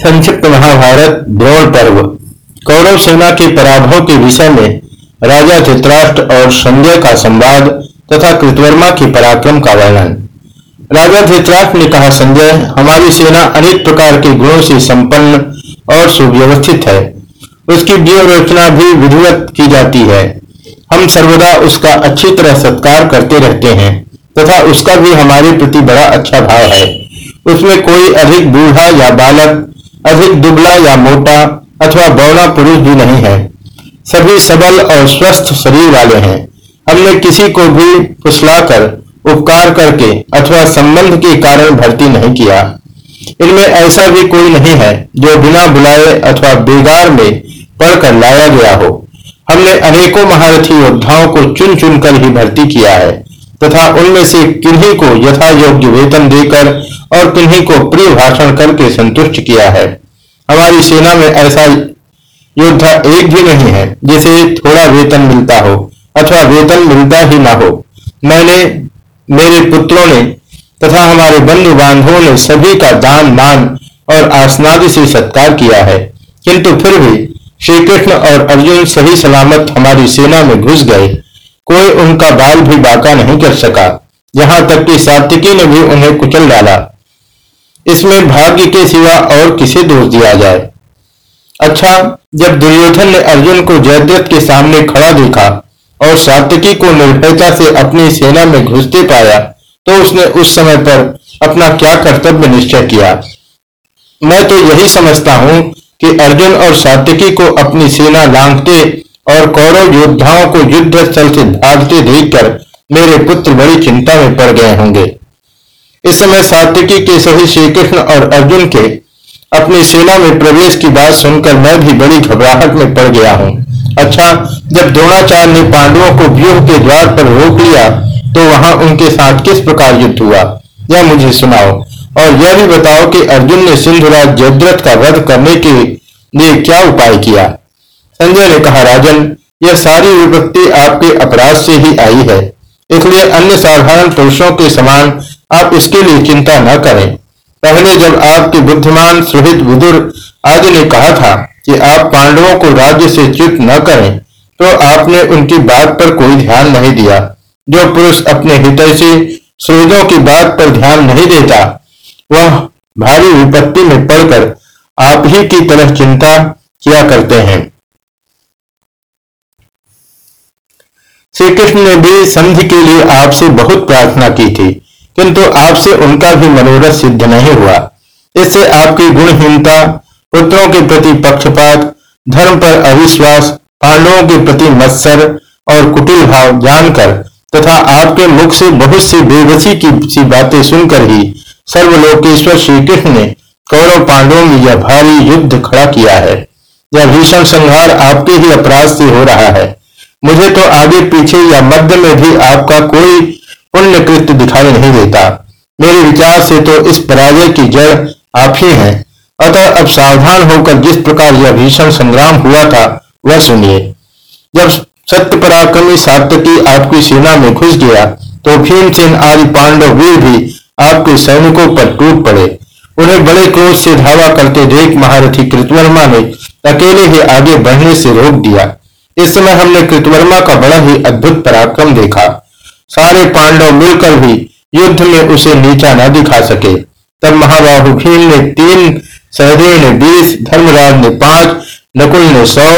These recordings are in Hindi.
संक्षिप्त महाभारत द्रोण पर्व। कौरव सेना के पराभव के विषय में राजा चित्राष्ट्र और संजय का संवाद तथा कृतवर्मा के पराक्रम का वर्णन। राजा धृतराष्ट्र ने कहा, संजय, हमारी सेना अनेक प्रकार के गुणों से संपन्न और सुव्यवस्थित है। उसकी व्यूह रचना भी विधिवत की जाती है। हम सर्वदा उसका अच्छी तरह सत्कार करते रहते हैं तथा उसका भी हमारे प्रति बड़ा अच्छा भाव है। उसमें कोई अधिक बूढ़ा या बालक अधिक दुबला या मोटा अथवा बौना पुरुष भी नहीं है। सभी सबल और स्वस्थ शरीर वाले हैं। हमने किसी को भी फुसलाकर, उपकार करके अथवा संबंध के कारण भर्ती नहीं किया। इनमें ऐसा भी कोई नहीं है जो बिना बुलाए अथवा बेगार में पढ़कर लाया गया हो। हमने अनेकों महारथी योद्धाओं को चुन चुनकर ही भर्ती किया है। तथा उनमें से किन्हीं को यथा योग्य वेतन देकर और किन्हीं को प्रिय भाषण करके संतुष्ट किया है। हमारी सेना में ऐसा योद्धा एक भी नहीं है, जिसे थोड़ा वेतन मिलता हो अथवा वेतन मिलता ही ना हो। मैंने मेरे पुत्रों ने तथा हमारे बंधु बांधवों ने सभी का दान मान और आसनादि से सत्कार किया है। किंतु फिर भी श्री कृष्ण और अर्जुन सही सलामत हमारी सेना में घुस गए। कोई उनका बाल भी बाका नहीं कर सका। यहाँ तक कि सात्विकी ने भी उन्हें कुचल डाला। इसमें भाग्य के सिवा और किसे दोष दिया जाए? अच्छा जब दुर्योधन ने अर्जुन को जयद्रथ के सामने खड़ा देखा और सात्विकी को निर्भयता से अपनी सेना में घुसते पाया तो उसने उस समय पर अपना क्या कर्तव्य निश्चय किया? मैं तो यही समझता हूँ कि अर्जुन और सात्विकी को अपनी सेना लांघते और कौरव योद्धाओं को युद्ध स्थल से भागते देखकर मेरे पुत्र बड़ी चिंता में पड़ गए होंगे। इस समय सात्विकी के सही श्री कृष्ण और अर्जुन के अपनी सेना में प्रवेश की बात सुनकर मैं भी बड़ी घबराहट में पड़ गया हूँ। अच्छा जब द्रोणाचार्य ने पांडवों को व्यूह के द्वार पर रोक लिया तो वहाँ उनके साथ किस प्रकार युद्ध हुआ? यह मुझे सुनाओ। और यह भी बताओ कि अर्जुन ने सिंधुराज जयद्रथ का वध करने के लिए क्या उपाय किया? संजय ने कहा, राजन, यह सारी विपत्ति आपके अपराध से ही आई है। इसलिए अन्य साधारण पुरुषों के समान आप इसके लिए चिंता न करें। पहले जब आपके बुद्धिमान सुहित बुजुर आदि ने कहा था कि आप पांडवों को राज्य से च्युत न करें तो आपने उनकी बात पर कोई ध्यान नहीं दिया। जो पुरुष अपने हितैषी सुहृदों की बात पर ध्यान नहीं देता, वह भारी विपत्ति में पड़कर आप ही की तरह चिंता किया करते हैं। श्री कृष्ण ने भी संधि के लिए आपसे बहुत प्रार्थना की थी, किंतु आपसे उनका भी मनोरथ सिद्ध नहीं हुआ। इससे आपकी गुणहीनता, पुत्रों के प्रति पक्षपात, धर्म पर अविश्वास, पांडवों के प्रति मत्सर और कुटिल भाव जानकर तथा आपके मुख से बहुत सी बेबसी की सी बातें सुनकर ही सर्वलोकेश्वर श्री कृष्ण ने कौरव पांडवों में यह भारी युद्ध खड़ा किया है। यह भीषण संहार आपके ही अपराध से हो रहा है। मुझे तो आगे पीछे या मध्य में भी आपका कोई पुण्य कृत्य दिखाई नहीं देता। मेरे विचार से तो इस पराजय की जड़ आप ही हैं। अतः अब सावधान होकर जिस प्रकार यह भीषण संग्राम हुआ था, वह सुनिए। जब सत्य पराक्रमी सात्यकी आपकी सेना में घुस गया तो भीमसेन आदि पांडव वीर भी आपके सैनिकों पर टूट पड़े। उन्हें बड़े क्रोध से धावा करते देख महारथी कृतवर्मा ने अकेले ही आगे बढ़ने से रोक दिया। इस समय हमने कृतवर्मा का बड़ा ही अद्भुत पराक्रम देखा। सारे पांडव मिलकर भी युद्ध में उसे नीचा न दिखा सके। तब महाबाहु भीम ने तीन, सहदेव ने बीस, धर्मराज ने पाँच, नकुल ने सौ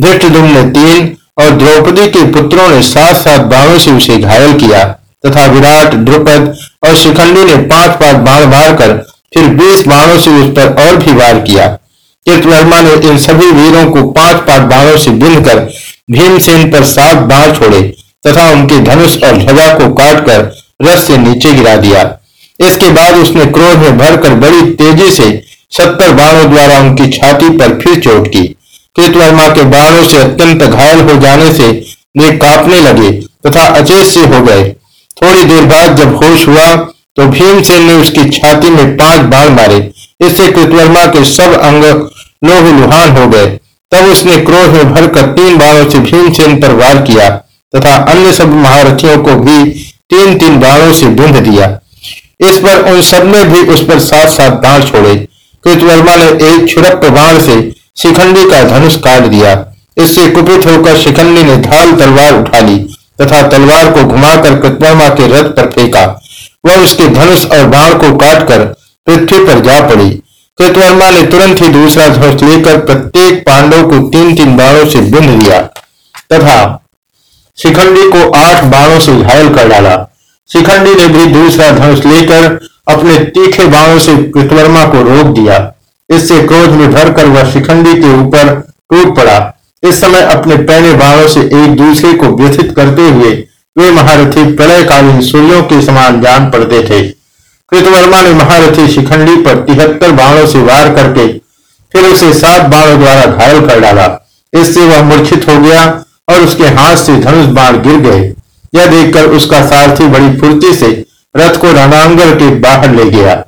धृष्टुम ने तीन और द्रौपदी के पुत्रों ने सात सात बाणों से उसे घायल किया तथा विराट, द्रुपद और शिखंडी ने पाँच पाँच बाण मारकर फिर बीस बाणों से उस पर और भी वार किया। कृतवर्मा ने इन सभी वीरों को पाँच पाँच बाणों से बिंद कर भीमसेन पर सात बाढ़ छोड़े तथा उनके धनुष और ध्वजा को काटकर रस से नीचे गिरा दिया। इसके बाद उसने क्रोध में भरकर बड़ी तेज़ी से सत्तर बाणों द्वारा उनकी छाती पर फिर चोट की। कृतवर्मा के बाणों से अत्यंत घायल हो जाने से वे कांपने लगे तथा अचेत से हो गए। थोड़ी देर बाद जब होश हुआ तो भीमसेन ने उसकी छाती में पाँच बाण मारे। इससे कृतवर्मा के सब अंग लोह लुहान हो गए। तब उसने क्रोध में भरकर तीन बाणों से भीमसेन पर वार किया तथा अन्य सब महारथियों को भी तीन तीन बाणों से बूंद दिया। इस पर उन सबने भी उस पर सात सात बाण छोड़े। कृतवर्मा ने एक छुड़प बाण से शिखंडी का धनुष काट दिया। इससे कुपित होकर शिखंडी ने ढाल तलवार उठा ली तथा तलवार को घुमाकर कृतवर्मा के रथ पर फेंका। वह उसके धनुष और बाण को काटकर पृथ्वी पर जा पड़ी। कृतवर्मा ने तुरंत ही दूसरा ध्वज लेकर प्रत्येक पांडव को तीन तीन बाणों से बिंद लिया तथा शिखंडी को आठ बाणों से घायल कर डाला। शिखंडी ने भी दूसरा धनुष लेकर अपने तीखे बाणों से कृतवर्मा को रोक दिया। इससे क्रोध में भरकर वह शिखंडी के ऊपर टूट पड़ा। इस समय अपने पहने बाणों से एक दूसरे को व्यथित करते हुए वे महारथी प्रलयकालीन सूर्यों के समान जान पड़ते थे। कृतवर्मा ने महारथी शिखंडी पर तिहत्तर बाणों से वार करके फिर उसे सात बाणों द्वारा घायल कर डाला। इससे वह मूर्छित हो गया और उसके हाथ से धनुष बाण गिर गए। यह देखकर उसका सारथी बड़ी फुर्ती से रथ को रणांगण के बाहर ले गया।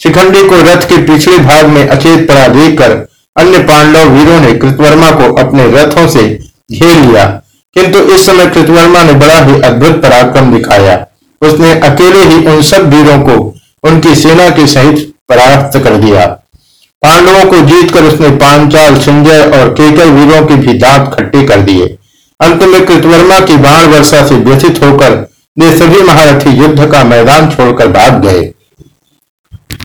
शिखंडी को रथ के पिछले भाग में अचेत पड़ा देखकर अन्य पांडव वीरों ने कृतवर्मा को अपने रथों से घेर लिया। किंतु इस समय कृतवर्मा ने बड़ा ही अद्भुत पराक्रम दिखाया। उसने अकेले ही उन सब वीरों को उनकी सेना के सहित परास्त कर दिया। पांडवों को जीतकर उसने पांचाल, संजय और केकल वीरों के भी दांत खट्टे कर दिए। अंत में कृतवर्मा की बाण वर्षा से व्यथित होकर वे सभी महारथी युद्ध का मैदान छोड़कर भाग गए।